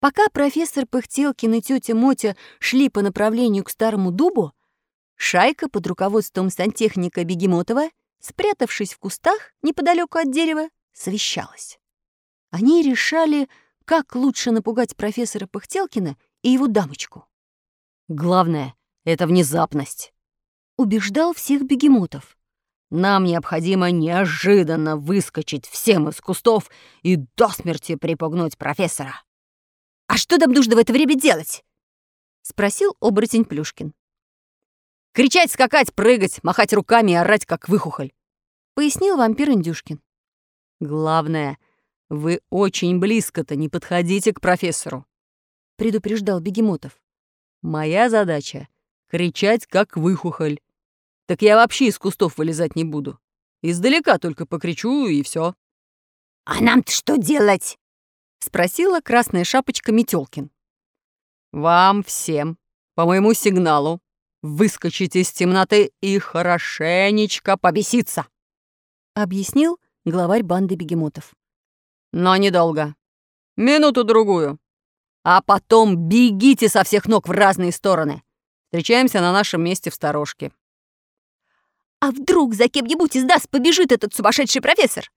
Пока профессор Пыхтелкин и тетя Мотя шли по направлению к старому дубу, шайка под руководством сантехника Бегемотова, спрятавшись в кустах неподалеку от дерева, совещалась. Они решали, как лучше напугать профессора Пыхтелкина и его дамочку. «Главное — это внезапность», — убеждал всех бегемотов. «Нам необходимо неожиданно выскочить всем из кустов и до смерти припугнуть профессора». «А что нам нужно в это время делать?» — спросил оборотень Плюшкин. «Кричать, скакать, прыгать, махать руками и орать, как выхухоль», — пояснил вампир Индюшкин. «Главное, вы очень близко-то не подходите к профессору», — предупреждал Бегемотов. «Моя задача — кричать, как выхухоль. Так я вообще из кустов вылезать не буду. Издалека только покричу, и все. «А нам-то что делать?» — спросила красная шапочка Метелкин. «Вам всем, по моему сигналу, выскочить из темноты и хорошенечко побеситься», — объяснил главарь банды бегемотов. «Но недолго. Минуту-другую. А потом бегите со всех ног в разные стороны. Встречаемся на нашем месте в сторожке». «А вдруг за кем-нибудь из нас побежит этот сумасшедший профессор?»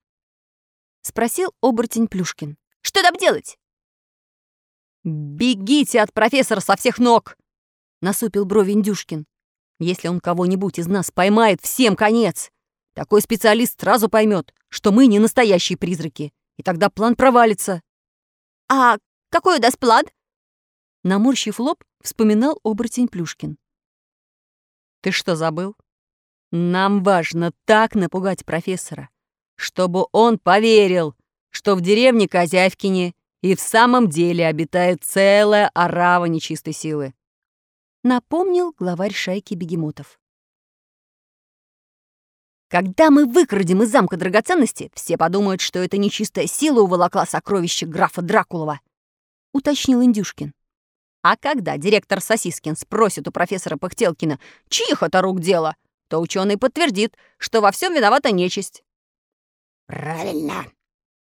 — спросил оборотень Плюшкин. Что там делать?» «Бегите от профессора со всех ног!» — насупил брови Индюшкин. «Если он кого-нибудь из нас поймает, всем конец. Такой специалист сразу поймет, что мы не настоящие призраки, и тогда план провалится». «А какой у нас план?» Наморщив лоб, вспоминал оборотень Плюшкин. «Ты что, забыл? Нам важно так напугать профессора, чтобы он поверил, что в деревне Козявкине и в самом деле обитает целая орава нечистой силы. Напомнил главарь шайки бегемотов. Когда мы выкрадем из замка драгоценности, все подумают, что это нечистая сила уволокла сокровище графа Дракулова, уточнил Индюшкин. А когда директор Сосискин спросит у профессора Пыхтелкина, чьих это рук дело, то ученый подтвердит, что во всем виновата нечисть. «Правильно»,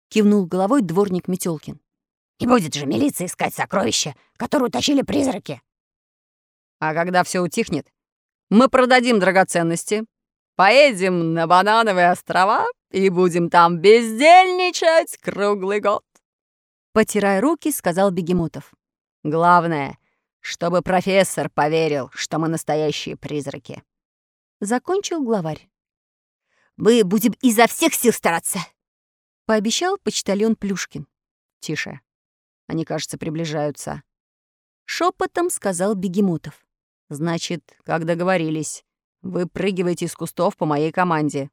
кивнул головой дворник Метелкин. «И будет же милиция искать сокровища, которые утащили призраки». «А когда все утихнет, мы продадим драгоценности, поедем на Банановые острова и будем там бездельничать круглый год». Потирая руки, сказал Бегемотов. «Главное, чтобы профессор поверил, что мы настоящие призраки». Закончил главарь. «Мы будем изо всех сил стараться», пообещал почтальон Плюшкин. «Тише. Они, кажется, приближаются». Шепотом сказал Бегемотов. «Значит, как договорились, выпрыгивайте из кустов по моей команде.